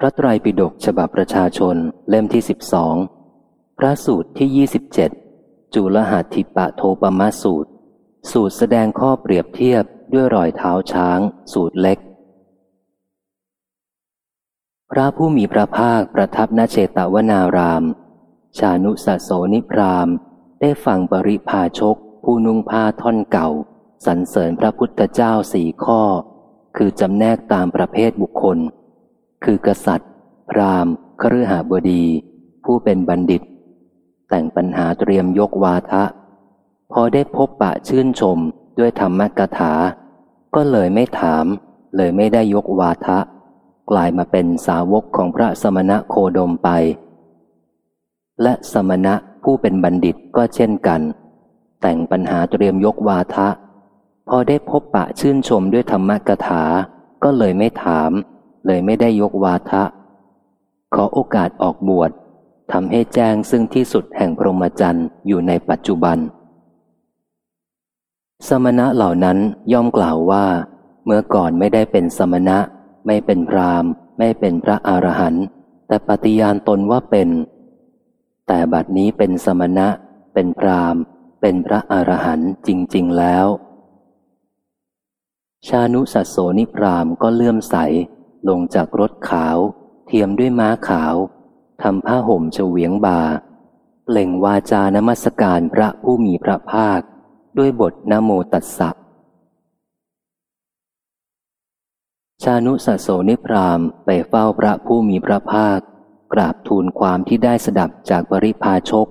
พระไตรปิฎกฉบับประชาชนเล่มที่สิบสองพระสูตรที่ยี่สิบเจ็ดจุลหัตถิปะโทปมาสูตร สูตรแสดงข้อเปรียบเทียบด้วยรอยเท้าช้าง สูตรเล็ก พระผู้มีพระภาคประทับณเชตวนาราม ชานุสโสนิพรามได้ฟังปริพาชก ผู้นุ่งผ้าท่อนเก่าสรรเสริญพระพุทธเจ้าสี่ข้อ คือจำแนกตามประเภทบุคคล คือกษัตริย์ พราหมณ์คฤหาบดี ผู้เป็นบัณฑิต แต่งปัญหาเตรียมยกวาทะ พอได้พบปะชื่นชมด้วยธรรมกถา ก็เลยไม่ถาม เลยไม่ได้ยกวาทะ กลายมาเป็นสาวกของพระสมณะโคดมไป และสมณะผู้เป็นบัณฑิตก็เช่นกัน แต่งปัญหาเตรียมยกวาทะ พอได้พบปะชื่นชมด้วยธรรมกถา ก็เลยไม่ถาม เลยไม่ได้ยกวาทะ ขอโอกาสออกบวชทำให้แจ้งซึ่งที่สุดแห่งพรหมจรรย์อยู่ในปัจจุบัน สมณะเหล่านั้นย่อมกล่าวว่า เมื่อก่อนไม่ได้เป็นสมณะ ไม่เป็นพรามไม่เป็นพระอรหันต์แต่ปฏิญาณตนว่าเป็น แต่บัดนี้เป็นสมณะ เป็นพรามเป็นพระอรหันต์จริง ๆแล้ว ชานุสัสโสนิพรามก็เลื่อมใส ลงจากรถขาว เทียมด้วยม้าขาวทำผ้าห่มเฉวียงบาเปล่งวาจานมัสการพระผู้มีพระภาค ด้วยบทนโมตัสสะชานุสโสนิพรามไปเฝ้าพระผู้มีพระภาค กราบทูลความที่ได้สดับจากปริพาชก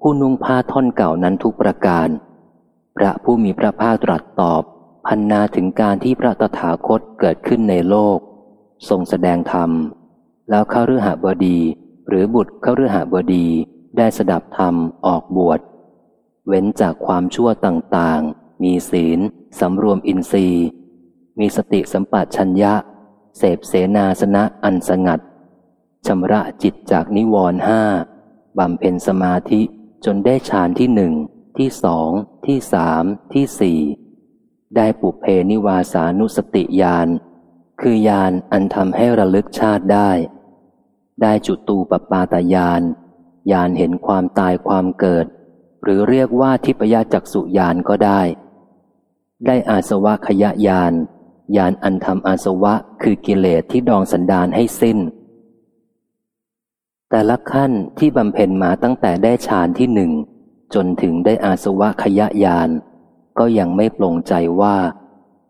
ผู้นุ่งผ้าท่อนเก่านั้นทุกประการ พระผู้มีพระภาคตรัสตอบ พันนาถึงการที่พระตถาคตเกิดขึ้นในโลก ทรงแสดงธรรม แล้วเข้ารือหบดี หรือบุตรข้ารือหบดีได้สดับธรรมออกบวช เว้นจากความชั่วต่างๆ มีศีลสำรวมอินทรีย์ มีสติสัมปชัญญะ เสพเสนาสนะอันสงัดชำระจิตจากนิวรณ์ห้าบำเพ็ญสมาธิจนได้ฌานที่หนึ่งที่สองที่สามที่สี่ได้ปุเพนิวาสานุสติญาณ คือยานอันทำให้ระลึกชาติได้ ได้จุตูปปาตายานยานเห็นความตายความเกิด หรือเรียกว่าทิพยจักสุยานก็ได้ ได้อาสวะขยะยานยานอันทำอาสวะคือกิเลสที่ดองสันดานให้สิ้น แต่ละขั้นที่บำเพ็ญมาตั้งแต่ได้ฌานที่หนึ่ง จนถึงได้อาสวะขยะยานก็ยังไม่ปลงใจว่า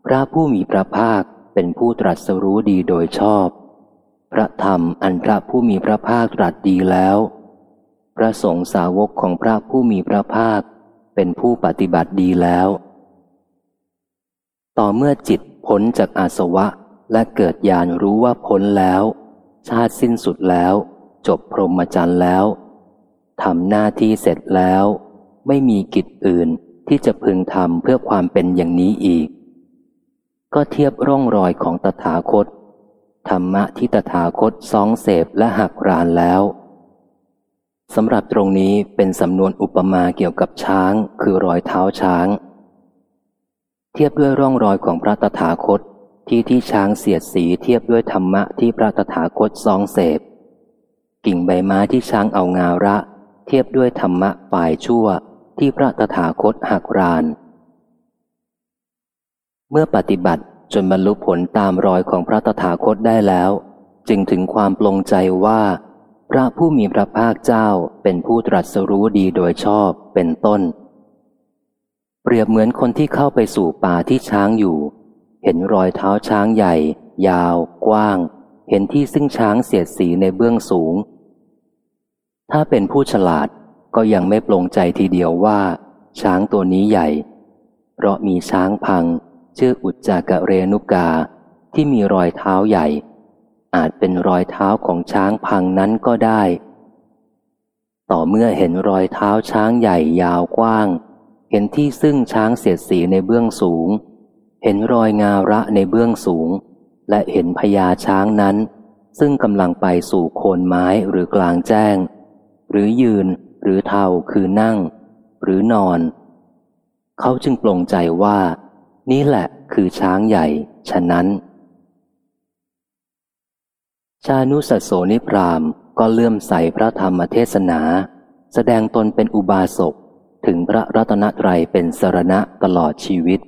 พระผู้มีพระภาค เป็นผู้ตรัสรู้ดีโดยชอบ พระธรรมอันพระผู้มีพระภาคตรัสดีแล้ว พระสงฆ์สาวกของพระผู้มีพระภาค เป็นผู้ปฏิบัติดีแล้ว ต่อเมื่อจิตพ้นจากอาสวะและเกิดญาณรู้ว่าพ้นแล้ว ชาติสิ้นสุดแล้ว จบพรหมจรรย์แล้วทำหน้าที่เสร็จแล้ว ไม่มีกิจอื่นที่จะพึงทำเพื่อความเป็นอย่างนี้อีก ก็เทียบร่องรอยของตถาคต ธรรมะที่ตถาคตซองเสพและหักรานแล้วสำหรับตรงนี้เป็นสำนวนอุปมาเกี่ยวกับช้าง คือรอยเท้าช้าง เทียบด้วยร่องรอยของพระตถาคตที่ที่ช้างเสียดสีเทียบด้วยธรรมะที่พระตถาคตซองเสพ กิ่งใบไม้ที่ช้างเอางาระ เทียบด้วยธรรมะฝ่ายชั่วที่พระตถาคตหักราน เมื่อปฏิบัติจนบรรลุผลตามรอยของพระตถาคตได้แล้ว จึงถึงความปลงใจว่า พระผู้มีพระภาคเจ้าเป็นผู้ตรัสรู้ดีโดยชอบเป็นต้น เปรียบเหมือนคนที่เข้าไปสู่ป่าที่ช้างอยู่ เห็นรอยเท้าช้างใหญ่ ยาว กว้าง เห็นที่ซึ่งช้างเสียดสีในเบื้องสูง ถ้าเป็นผู้ฉลาดก็ยังไม่ปลงใจทีเดียวว่า ช้างตัวนี้ใหญ่ เพราะมีช้างพัง ชื่ออุจจากะเรนุกาที่มีรอยเท้าใหญ่ อาจเป็นรอยเท้าของช้างพังนั้นก็ได้ ต่อเมื่อเห็นรอยเท้าช้างใหญ่ยาวกว้าง เห็นที่ซึ่งช้างเสียดสีในเบื้องสูง เห็นรอยงาระในเบื้องสูง และเห็นพญาช้างนั้น ซึ่งกำลังไปสู่โคนไม้หรือกลางแจ้ง หรือยืนหรือเทาคือนั่ง หรือนอน เขาจึงปลงใจว่า นี่แหละคือช้างใหญ่ ฉะนั้น ชานุสโสนิพรามก็เลื่อมใสพระธรรมเทศนา แสดงตนเป็นอุบาสกถึงพระรัตนตรัยเป็นสรณะตลอดชีวิต